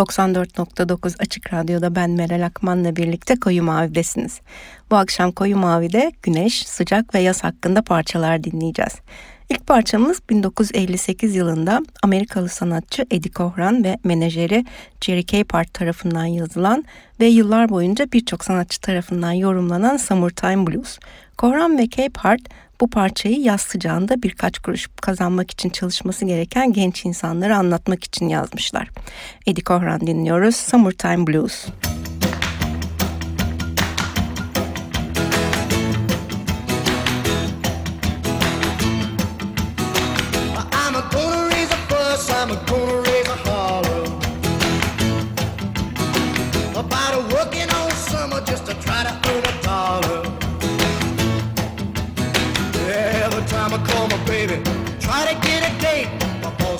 94.9 Açık Radyo'da ben Meral Akman'la birlikte Koyu Mavi'desiniz. Bu akşam Koyu Mavi'de güneş, sıcak ve yaz hakkında parçalar dinleyeceğiz. İlk parçamız 1958 yılında Amerikalı sanatçı Eddie Cochran ve menajeri Jerry Capehart tarafından yazılan ve yıllar boyunca birçok sanatçı tarafından yorumlanan Summertime Blues. Cochran ve Capehart bu parçayı yaz sıcağında birkaç kuruş kazanmak için çalışması gereken genç insanları anlatmak için yazmışlar. Eddie Cochran dinliyoruz Summertime Blues.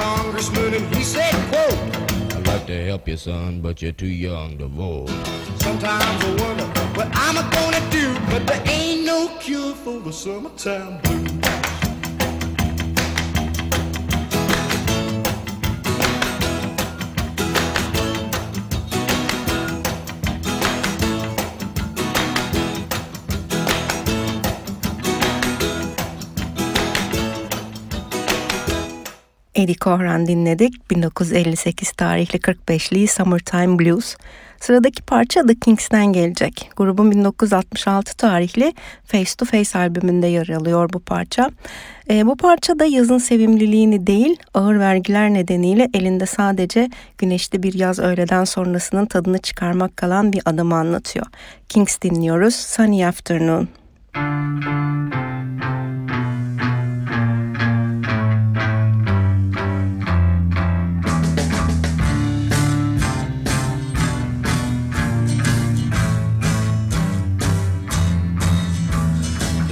congressman and he said, quote, I'd like to help you, son, but you're too young to vote. Sometimes I wonder what I'm gonna do, but there ain't no cure for the summertime blues. Eddie Cochran dinledik. 1958 tarihli 45'li Summertime Blues. Sıradaki parça The Kings'ten gelecek. Grubun 1966 tarihli Face to Face albümünde yer alıyor bu parça. E, bu parçada yazın sevimliliğini değil, ağır vergiler nedeniyle elinde sadece güneşli bir yaz öğleden sonrasının tadını çıkarmak kalan bir adamı anlatıyor. Kings dinliyoruz, Sunny Afternoon. Müzik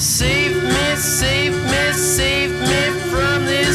Save me, save me, save me from this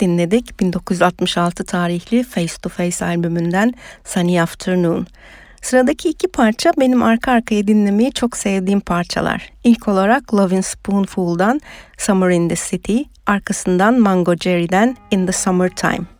dinledik. 1966 tarihli Face to Face albümünden Sunny Afternoon. Sıradaki iki parça benim arka arkaya dinlemeyi çok sevdiğim parçalar. İlk olarak Lovin' Spoonful'dan Summer in the City, arkasından Mango Jerry'den In the Summertime.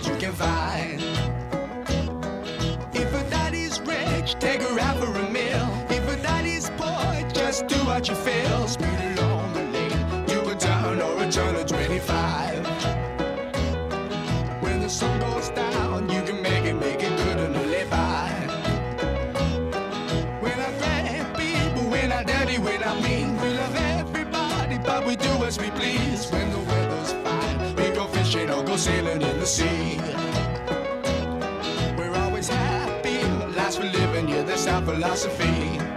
What you can find. If a daddy's rich, take her out for a meal. If a daddy's poor, just do what you feel. Speed along the lane, you a turn or a turn of 25. When the sun goes down, you can make it, make it good and live by. When I grab people, when I dirty, when I mean, we love everybody, but we do as we please. When the sailing in the sea. We're always happy, last for living, yeah, that's our philosophy.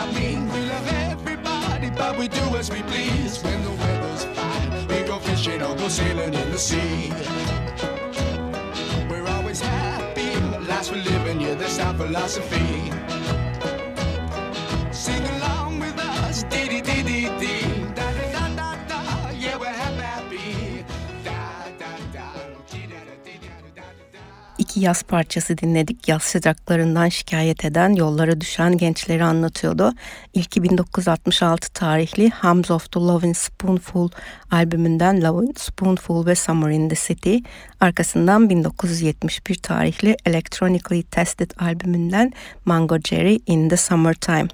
I mean, we love everybody, but we do as we please. When the weather's fine, we go fishing or go sailing in the sea. We're always happy, last for living, yeah, that's our philosophy. Yaz parçası dinledik. Yaz sıcaklarından şikayet eden, yollara düşen gençleri anlatıyordu. İlki 1966 tarihli Hums of the Loving Spoonful albümünden Loving Spoonful ve Summer in the City. Arkasından 1971 tarihli Electronically Tested albümünden Mango Jerry in the Summertime.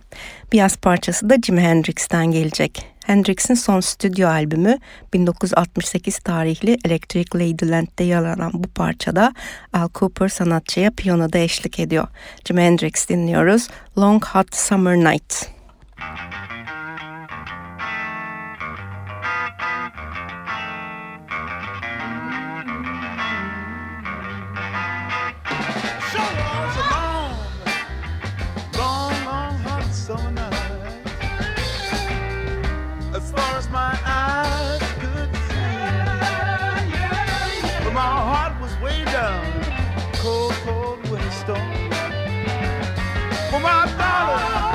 Bir yaz parçası da Jimi Hendrix'ten gelecek. Hendrix'in son stüdyo albümü 1968 tarihli Electric Ladyland'de yer alan bu parçada Al Cooper sanatçıya piyanoda eşlik ediyor. Jimi Hendrix dinliyoruz. Long Hot Summer Night. Show my heart was way down, cold, cold winter storm. For my darling.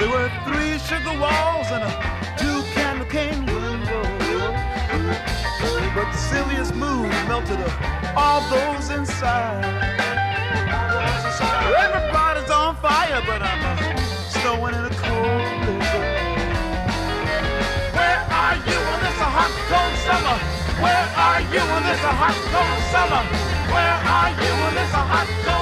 There were three sugar walls and a two candle cane window. But Sylvia's mood melted up all those inside. Everybody's on fire, but I'm snowing in a cold blizzard. Where are you in this uh, hot, cold summer? Where are you in this uh, hot, cold summer? Where are you in this uh, hot, cold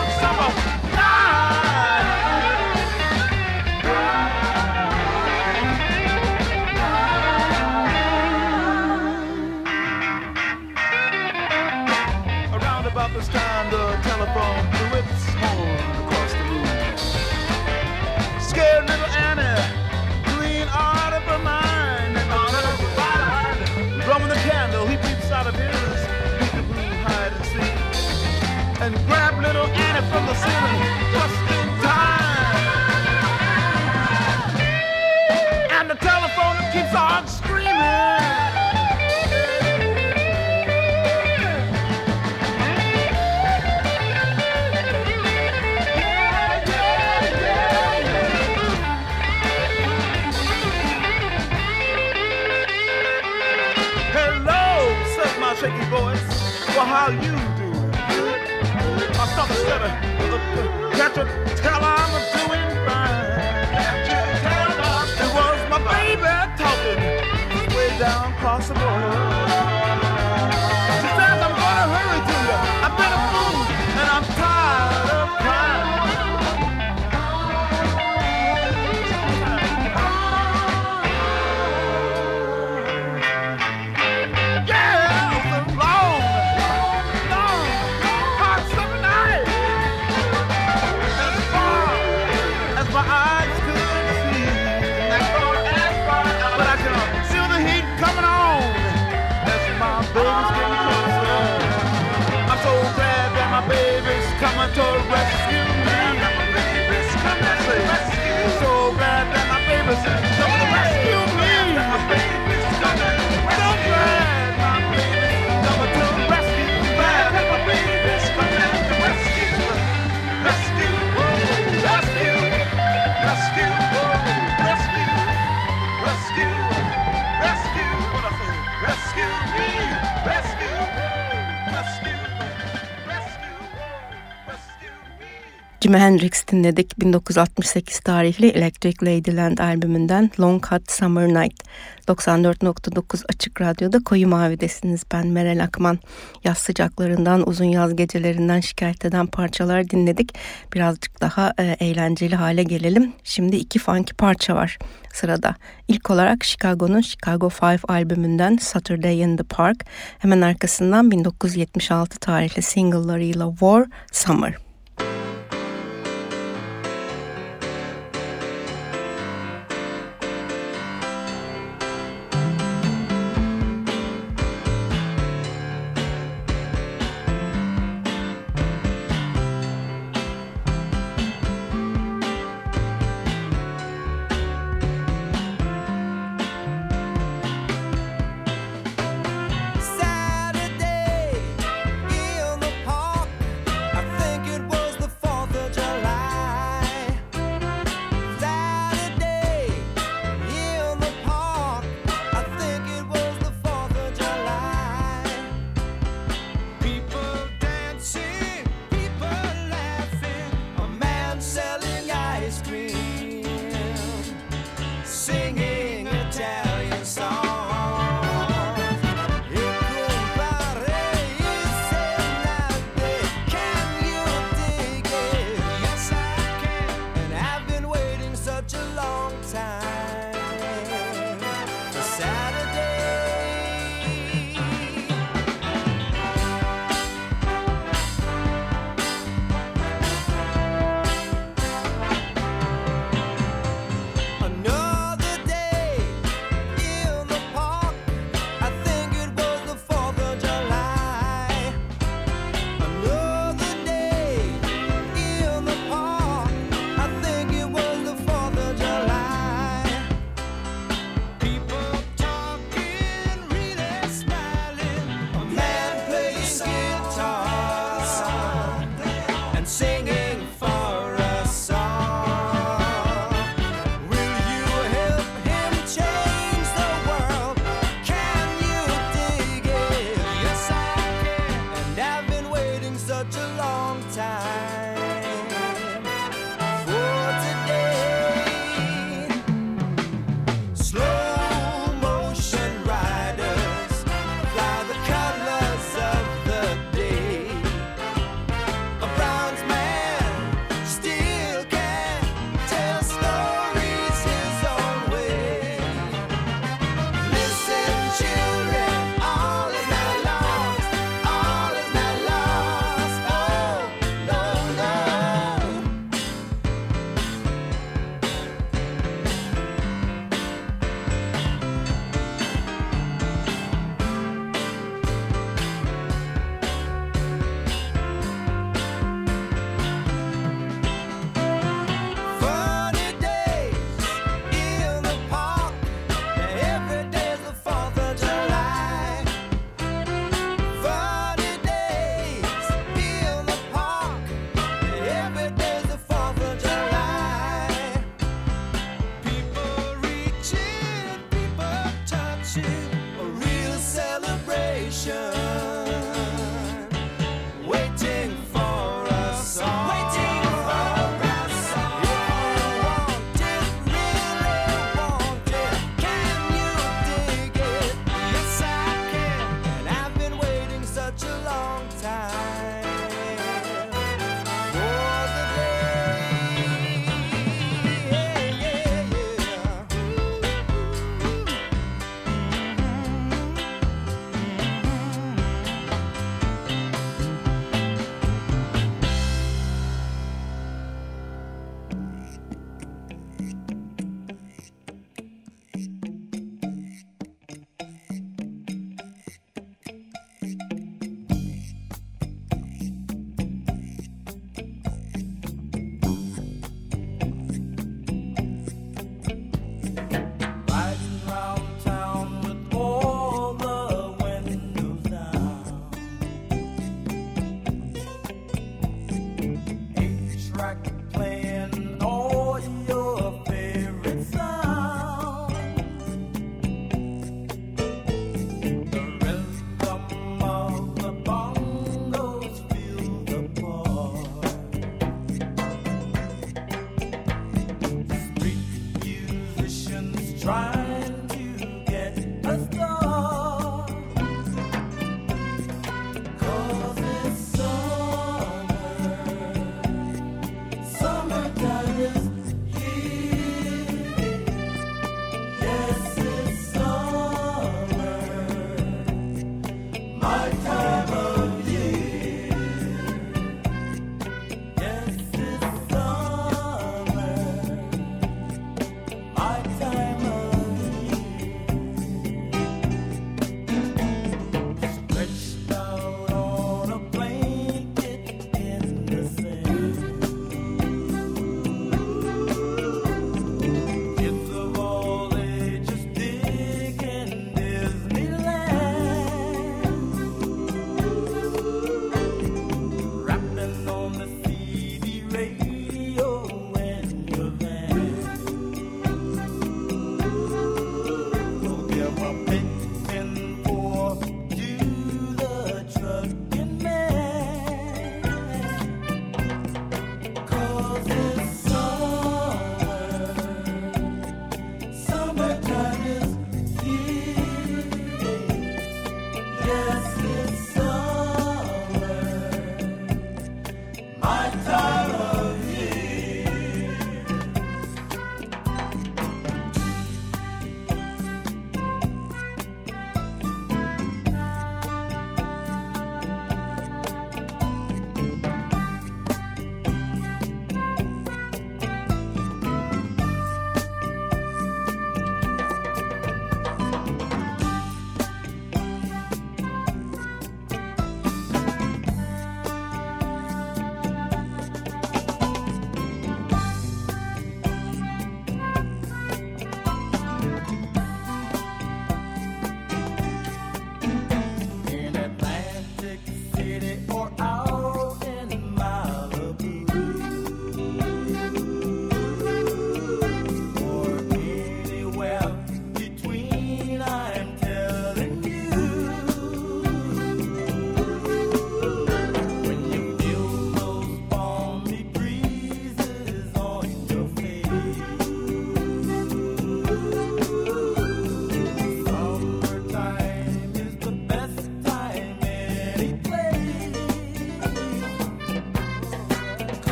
Jimi Hendrix dinledik 1968 tarihli Electric Ladyland albümünden Long Hot Summer Night. 94.9 Açık Radyo'da Koyu Mavi'desiniz. Ben Meral Akman. Yaz sıcaklarından, uzun yaz gecelerinden şikayet eden parçalar dinledik. Birazcık daha e, eğlenceli hale gelelim. Şimdi iki funky parça var sırada. İlk olarak Chicago'nun Chicago Five albümünden Saturday in the Park. Hemen arkasından 1976 tarihli single'larıyla War, Summer.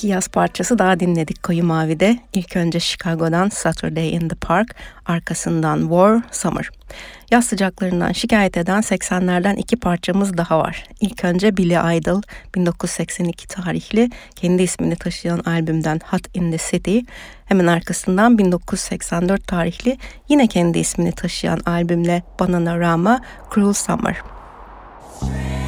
İki yaz parçası daha dinledik Koyu Mavi'de. İlk önce Chicago'dan Saturday in the Park, arkasından War, Summer. Yaz sıcaklarından şikayet eden 80'lerden iki parçamız daha var. İlk önce Billy Idol 1982 tarihli kendi ismini taşıyan albümden Hot in the City. Hemen arkasından 1984 tarihli yine kendi ismini taşıyan albümle Bananarama Cruel Summer. It's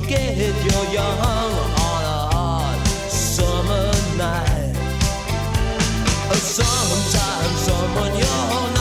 forget you're young on a hot summer night. Sometimes someone you're not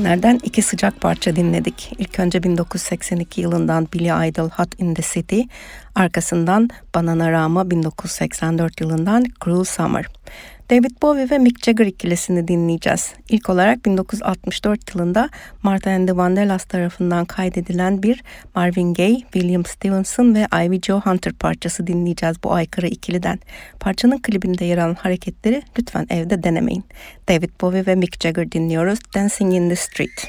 80'lerden iki sıcak parça dinledik. İlk önce 1982 yılından Billy Idol Hot in the City, arkasından Bananarama 1984 yılından Cruel Summer. David Bowie ve Mick Jagger ikilisini dinleyeceğiz. İlk olarak 1964 yılında Martha and the Vandellas tarafından kaydedilen bir Marvin Gaye, William Stevenson ve Ivy Joe Hunter parçası dinleyeceğiz bu aykırı ikiliden. Parçanın klibinde yer alan hareketleri lütfen evde denemeyin. David Bowie ve Mick Jagger dinliyoruz Dancing in the Street.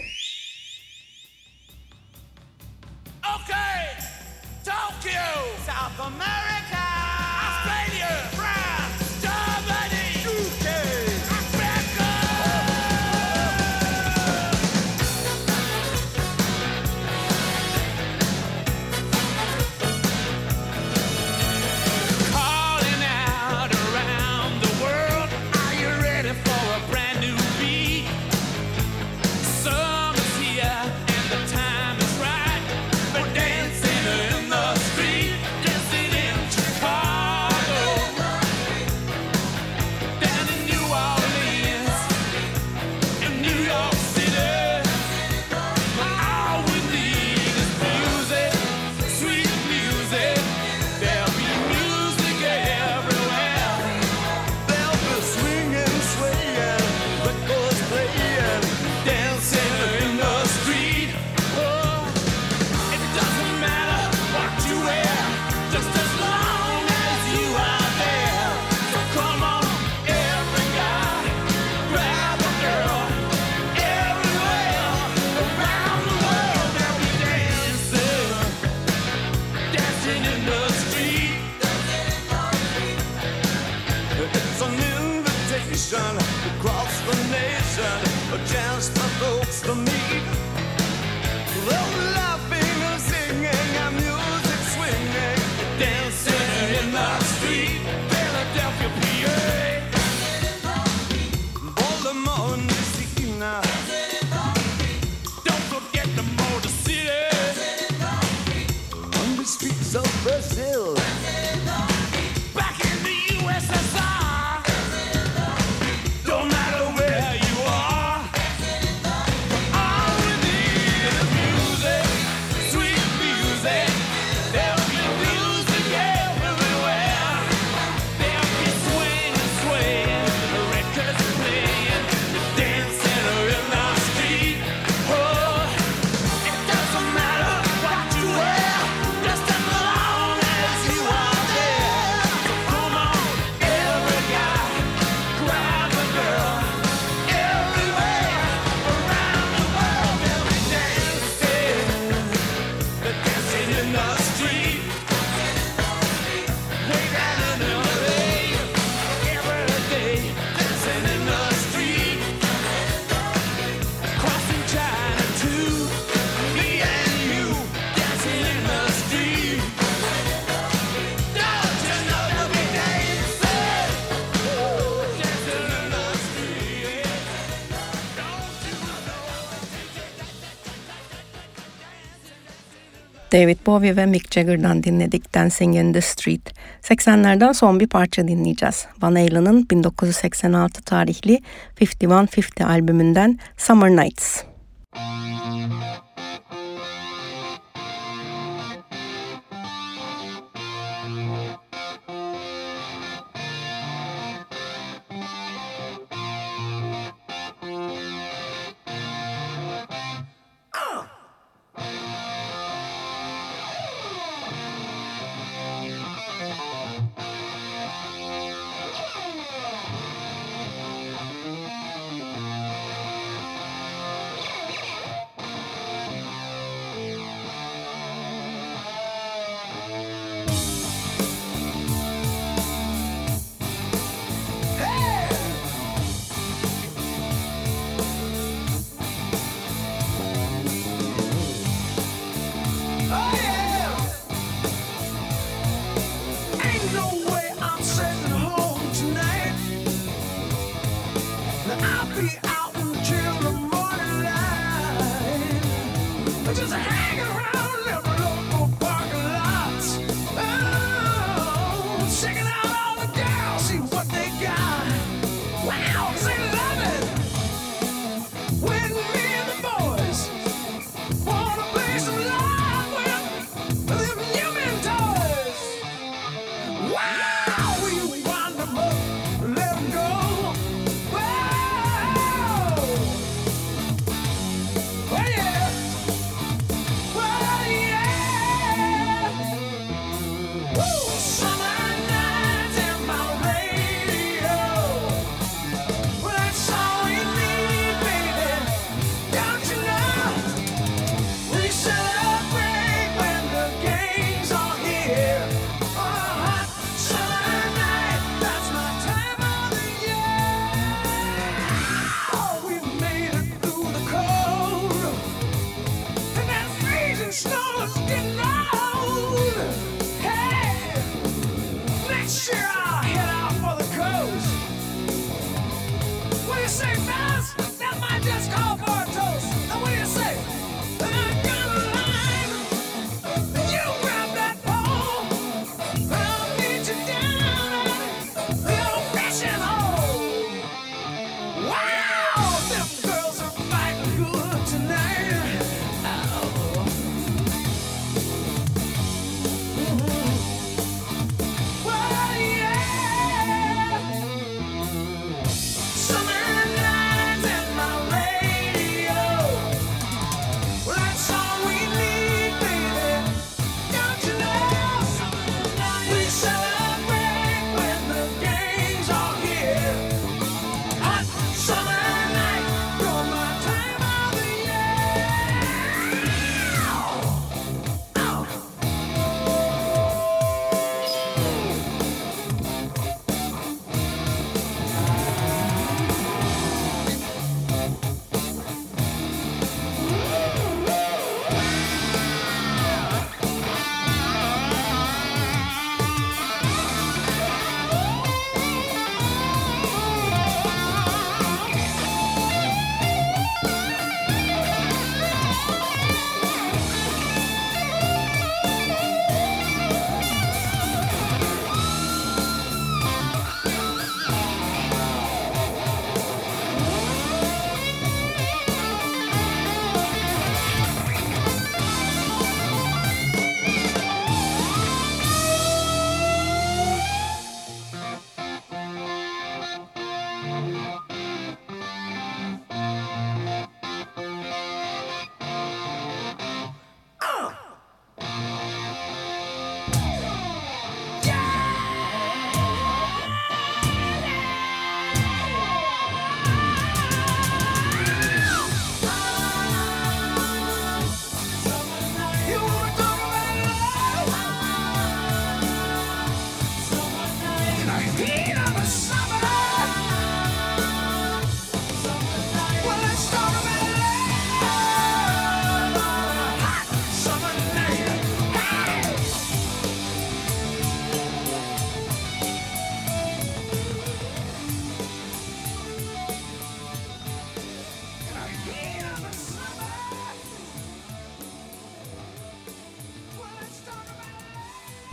David Bowie ve Mick Jagger'dan dinledik Dancing in the Street. 80'lerden son bir parça dinleyeceğiz. Van Halen'ın 1986 tarihli 5150 albümünden Summer Nights. Müzik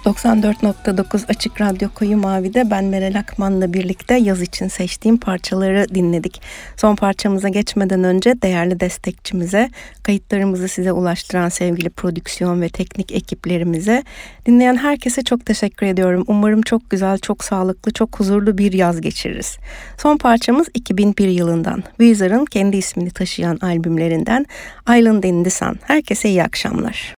94.9 Açık Radyo Koyu Mavi'de ben Meral Akman'la birlikte yaz için seçtiğim parçaları dinledik. Son parçamıza geçmeden önce değerli destekçimize, kayıtlarımızı size ulaştıran sevgili prodüksiyon ve teknik ekiplerimize, dinleyen herkese çok teşekkür ediyorum. Umarım çok güzel, çok sağlıklı, çok huzurlu bir yaz geçiririz. Son parçamız 2001 yılından. Weezer'ın kendi ismini taşıyan albümlerinden Island in the Sun. Herkese iyi akşamlar.